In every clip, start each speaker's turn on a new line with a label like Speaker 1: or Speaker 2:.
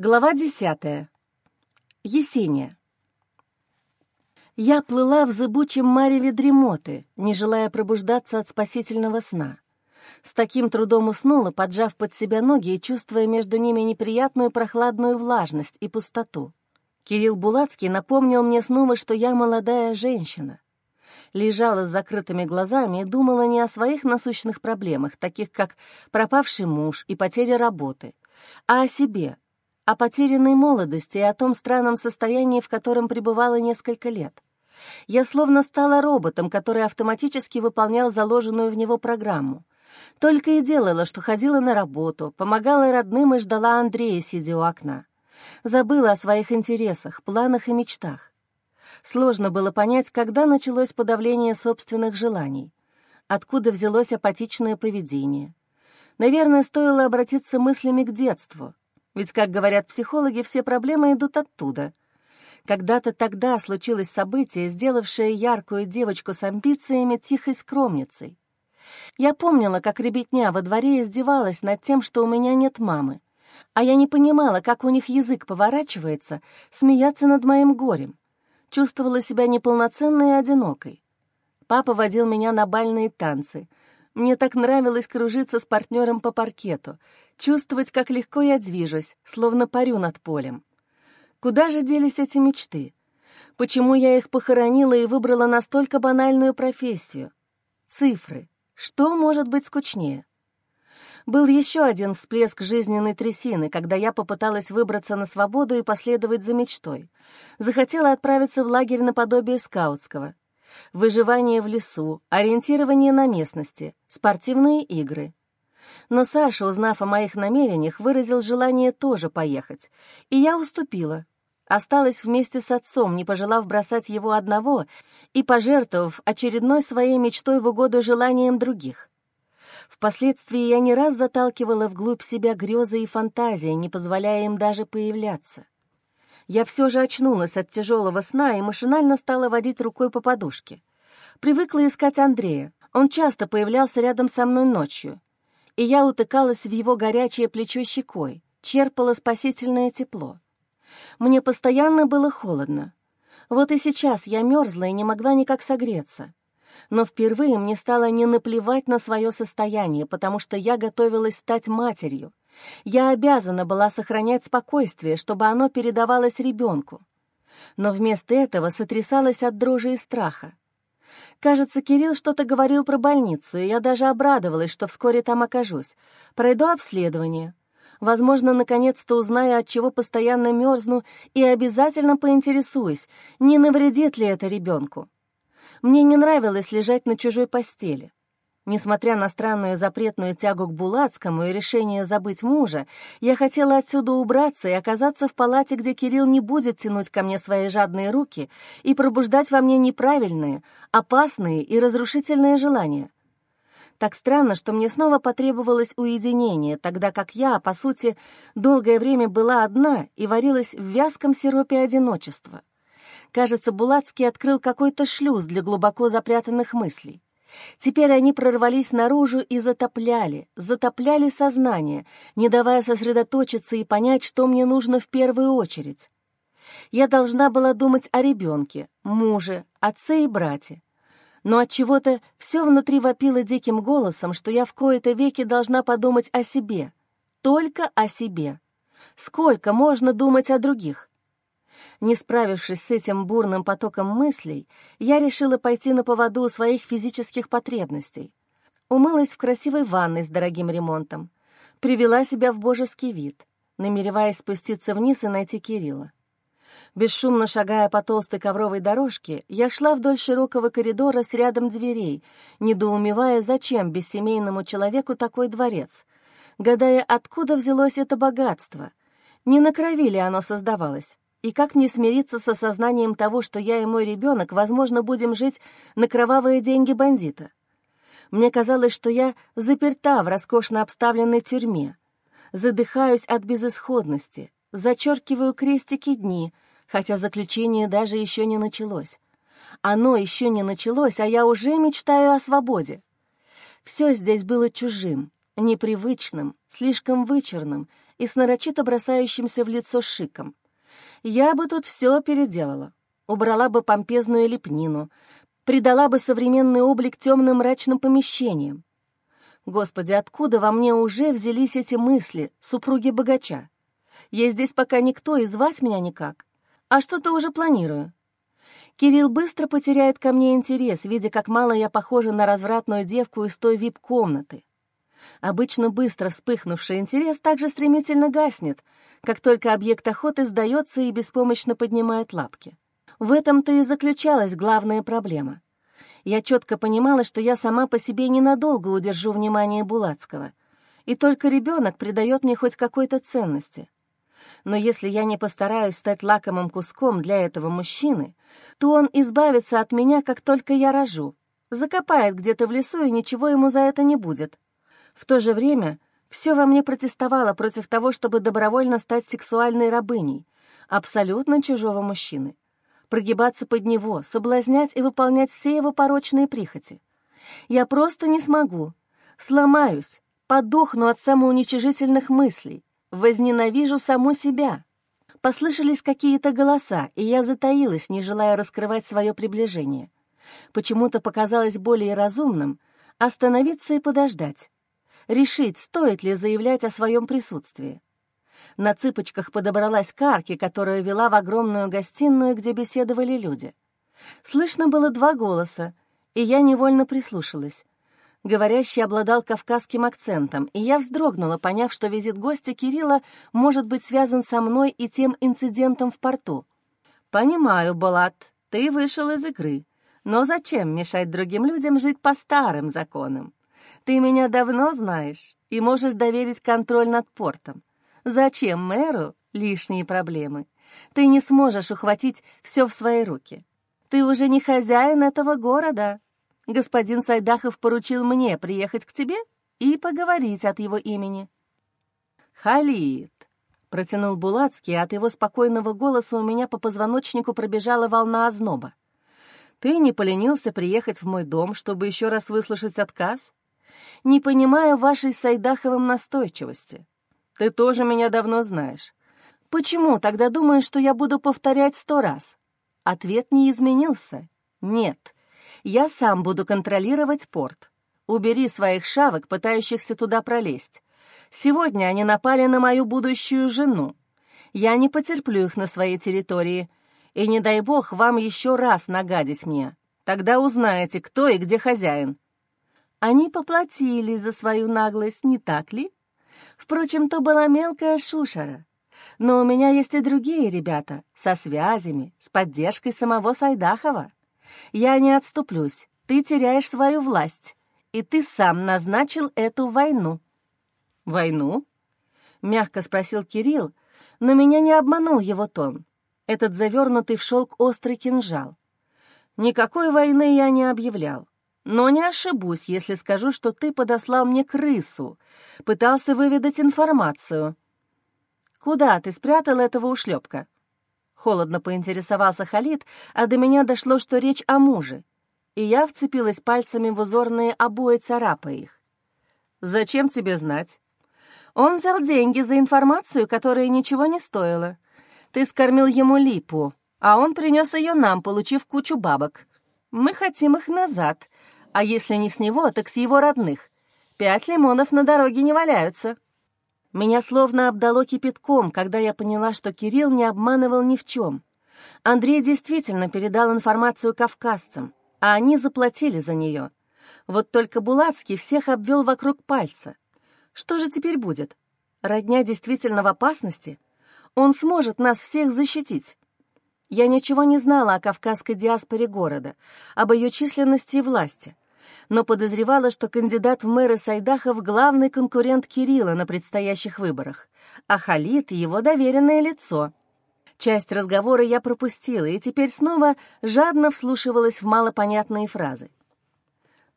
Speaker 1: Глава десятая. Есения. Я плыла в зыбучем мареве дремоты, не желая пробуждаться от спасительного сна. С таким трудом уснула, поджав под себя ноги и чувствуя между ними неприятную прохладную влажность и пустоту. Кирилл Булацкий напомнил мне снова, что я молодая женщина. Лежала с закрытыми глазами и думала не о своих насущных проблемах, таких как пропавший муж и потеря работы, а о себе, о потерянной молодости и о том странном состоянии, в котором пребывала несколько лет. Я словно стала роботом, который автоматически выполнял заложенную в него программу. Только и делала, что ходила на работу, помогала родным и ждала Андрея, сидя у окна. Забыла о своих интересах, планах и мечтах. Сложно было понять, когда началось подавление собственных желаний, откуда взялось апатичное поведение. Наверное, стоило обратиться мыслями к детству, ведь, как говорят психологи, все проблемы идут оттуда. Когда-то тогда случилось событие, сделавшее яркую девочку с амбициями тихой скромницей. Я помнила, как ребятня во дворе издевалась над тем, что у меня нет мамы, а я не понимала, как у них язык поворачивается, смеяться над моим горем. Чувствовала себя неполноценной и одинокой. Папа водил меня на бальные танцы. Мне так нравилось кружиться с партнером по паркету, чувствовать, как легко я движусь, словно парю над полем. Куда же делись эти мечты? Почему я их похоронила и выбрала настолько банальную профессию? Цифры. Что может быть скучнее? Был еще один всплеск жизненной трясины, когда я попыталась выбраться на свободу и последовать за мечтой. Захотела отправиться в лагерь наподобие скаутского. Выживание в лесу, ориентирование на местности, спортивные игры. Но Саша, узнав о моих намерениях, выразил желание тоже поехать, и я уступила. Осталась вместе с отцом, не пожелав бросать его одного и пожертвовав очередной своей мечтой в угоду желаниям других. Впоследствии я не раз заталкивала вглубь себя грезы и фантазии, не позволяя им даже появляться. Я все же очнулась от тяжелого сна и машинально стала водить рукой по подушке. Привыкла искать Андрея. Он часто появлялся рядом со мной ночью. И я утыкалась в его горячее плечо щекой, черпала спасительное тепло. Мне постоянно было холодно. Вот и сейчас я мерзла и не могла никак согреться. Но впервые мне стало не наплевать на свое состояние, потому что я готовилась стать матерью. Я обязана была сохранять спокойствие, чтобы оно передавалось ребенку. Но вместо этого сотрясалась от дрожи и страха. Кажется, Кирилл что-то говорил про больницу, и я даже обрадовалась, что вскоре там окажусь. Пройду обследование. Возможно, наконец-то узнаю, от чего постоянно мерзну, и обязательно поинтересуюсь, не навредит ли это ребенку. Мне не нравилось лежать на чужой постели. Несмотря на странную запретную тягу к Булацкому и решение забыть мужа, я хотела отсюда убраться и оказаться в палате, где Кирилл не будет тянуть ко мне свои жадные руки и пробуждать во мне неправильные, опасные и разрушительные желания. Так странно, что мне снова потребовалось уединение, тогда как я, по сути, долгое время была одна и варилась в вязком сиропе одиночества. Кажется, Булацкий открыл какой-то шлюз для глубоко запрятанных мыслей. Теперь они прорвались наружу и затопляли, затопляли сознание, не давая сосредоточиться и понять, что мне нужно в первую очередь. Я должна была думать о ребенке, муже, отце и брате. Но от чего то все внутри вопило диким голосом, что я в кои-то веки должна подумать о себе, только о себе. Сколько можно думать о других? Не справившись с этим бурным потоком мыслей, я решила пойти на поводу у своих физических потребностей. Умылась в красивой ванной с дорогим ремонтом, привела себя в божеский вид, намереваясь спуститься вниз и найти Кирилла. Бесшумно шагая по толстой ковровой дорожке, я шла вдоль широкого коридора с рядом дверей, недоумевая, зачем бессемейному человеку такой дворец, гадая, откуда взялось это богатство, не на крови ли оно создавалось. И как мне смириться с осознанием того, что я и мой ребенок, возможно, будем жить на кровавые деньги бандита? Мне казалось, что я заперта в роскошно обставленной тюрьме, задыхаюсь от безысходности, зачеркиваю крестики дни, хотя заключение даже еще не началось. Оно еще не началось, а я уже мечтаю о свободе. Все здесь было чужим, непривычным, слишком вычурным и с нарочито бросающимся в лицо шиком. Я бы тут все переделала. Убрала бы помпезную лепнину, придала бы современный облик темным мрачным помещениям. Господи, откуда во мне уже взялись эти мысли, супруги богача? Я здесь пока никто, и звать меня никак. А что-то уже планирую. Кирилл быстро потеряет ко мне интерес, видя, как мало я похожа на развратную девку из той вип-комнаты. Обычно быстро вспыхнувший интерес также стремительно гаснет, как только объект охоты сдается и беспомощно поднимает лапки. В этом-то и заключалась главная проблема. Я четко понимала, что я сама по себе ненадолго удержу внимание Булацкого, и только ребенок придает мне хоть какой-то ценности. Но если я не постараюсь стать лакомым куском для этого мужчины, то он избавится от меня, как только я рожу, закопает где-то в лесу, и ничего ему за это не будет. В то же время все во мне протестовало против того, чтобы добровольно стать сексуальной рабыней, абсолютно чужого мужчины, прогибаться под него, соблазнять и выполнять все его порочные прихоти. Я просто не смогу, сломаюсь, подохну от самоуничижительных мыслей, возненавижу саму себя. Послышались какие-то голоса, и я затаилась, не желая раскрывать свое приближение. Почему-то показалось более разумным остановиться и подождать решить, стоит ли заявлять о своем присутствии. На цыпочках подобралась к арке, которая вела в огромную гостиную, где беседовали люди. Слышно было два голоса, и я невольно прислушалась. Говорящий обладал кавказским акцентом, и я вздрогнула, поняв, что визит гостя Кирилла может быть связан со мной и тем инцидентом в порту. «Понимаю, Балат, ты вышел из игры, но зачем мешать другим людям жить по старым законам? Ты меня давно знаешь и можешь доверить контроль над портом. Зачем мэру лишние проблемы? Ты не сможешь ухватить все в свои руки. Ты уже не хозяин этого города. Господин Сайдахов поручил мне приехать к тебе и поговорить от его имени. Халид, протянул Булацкий, от его спокойного голоса у меня по позвоночнику пробежала волна озноба. Ты не поленился приехать в мой дом, чтобы еще раз выслушать отказ? Не понимая вашей с Сайдаховым настойчивости. Ты тоже меня давно знаешь. Почему тогда думаешь, что я буду повторять сто раз? Ответ не изменился. Нет. Я сам буду контролировать порт. Убери своих шавок, пытающихся туда пролезть. Сегодня они напали на мою будущую жену. Я не потерплю их на своей территории. И не дай бог вам еще раз нагадить мне. Тогда узнаете, кто и где хозяин. Они поплатили за свою наглость, не так ли? Впрочем, то была мелкая шушера. Но у меня есть и другие ребята, со связями, с поддержкой самого Сайдахова. Я не отступлюсь, ты теряешь свою власть, и ты сам назначил эту войну». «Войну?» — мягко спросил Кирилл, но меня не обманул его тон, этот завернутый в шелк острый кинжал. Никакой войны я не объявлял. Но не ошибусь, если скажу, что ты подослал мне крысу, пытался выведать информацию. Куда ты спрятал этого ушлепка? Холодно поинтересовался Халид, а до меня дошло, что речь о муже, и я вцепилась пальцами в узорные обои, царапая их. «Зачем тебе знать?» «Он взял деньги за информацию, которая ничего не стоила. Ты скормил ему липу, а он принес ее нам, получив кучу бабок. Мы хотим их назад, а если не с него, так с его родных. Пять лимонов на дороге не валяются. Меня словно обдало кипятком, когда я поняла, что Кирилл не обманывал ни в чем. Андрей действительно передал информацию кавказцам, а они заплатили за нее. Вот только Булацкий всех обвел вокруг пальца. Что же теперь будет? Родня действительно в опасности? Он сможет нас всех защитить. Я ничего не знала о кавказской диаспоре города, об ее численности и власти но подозревала, что кандидат в мэры Сайдахов — главный конкурент Кирилла на предстоящих выборах, а Халид — его доверенное лицо. Часть разговора я пропустила и теперь снова жадно вслушивалась в малопонятные фразы.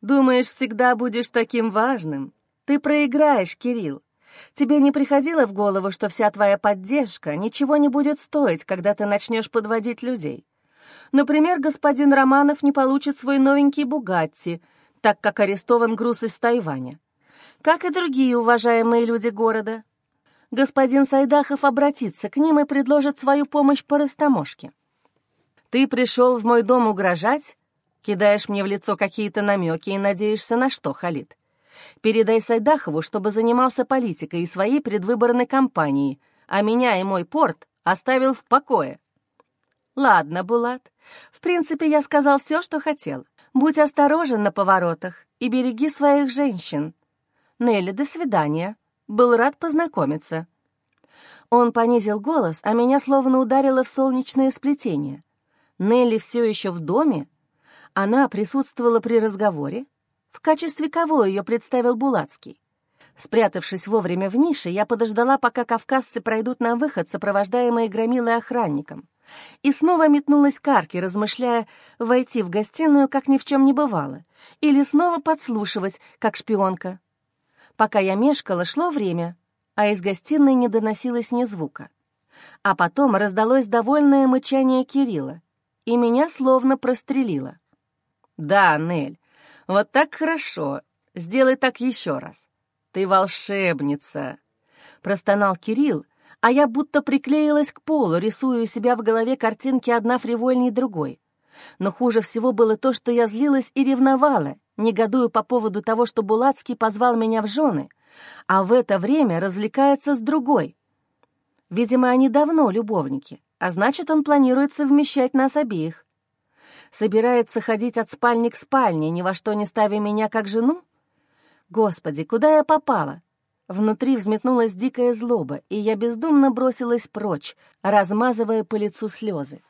Speaker 1: «Думаешь, всегда будешь таким важным? Ты проиграешь, Кирилл. Тебе не приходило в голову, что вся твоя поддержка ничего не будет стоить, когда ты начнешь подводить людей? Например, господин Романов не получит свой новенький «Бугатти», так как арестован груз из Тайваня, как и другие уважаемые люди города. господин Сайдахов обратится к ним и предложит свою помощь по растаможке. Ты пришел в мой дом угрожать? Кидаешь мне в лицо какие-то намеки и надеешься на что, Халид? Передай Сайдахову, чтобы занимался политикой и своей предвыборной кампанией, а меня и мой порт оставил в покое. Ладно, Булат. В принципе, я сказал все, что хотел. Будь осторожен на поворотах и береги своих женщин. Нелли, до свидания. Был рад познакомиться. Он понизил голос, а меня словно ударило в солнечное сплетение. Нелли все еще в доме? Она присутствовала при разговоре? В качестве кого ее представил Булацкий? Спрятавшись вовремя в нише, я подождала, пока кавказцы пройдут на выход, сопровождаемые громилой охранником и снова метнулась к арке, размышляя войти в гостиную, как ни в чем не бывало, или снова подслушивать, как шпионка. Пока я мешкала, шло время, а из гостиной не доносилось ни звука. А потом раздалось довольное мычание Кирилла, и меня словно прострелило. «Да, Нель, вот так хорошо. Сделай так еще раз. Ты волшебница!» Простонал Кирилл, а я будто приклеилась к полу, рисуя у себя в голове картинки одна фривольней другой. Но хуже всего было то, что я злилась и ревновала, негодуя по поводу того, что Булацкий позвал меня в жены, а в это время развлекается с другой. Видимо, они давно любовники, а значит, он планирует совмещать нас обеих. Собирается ходить от спальни к спальне, ни во что не ставя меня как жену? Господи, куда я попала? Внутри взметнулась дикая злоба, и я бездумно бросилась прочь, размазывая по лицу слезы.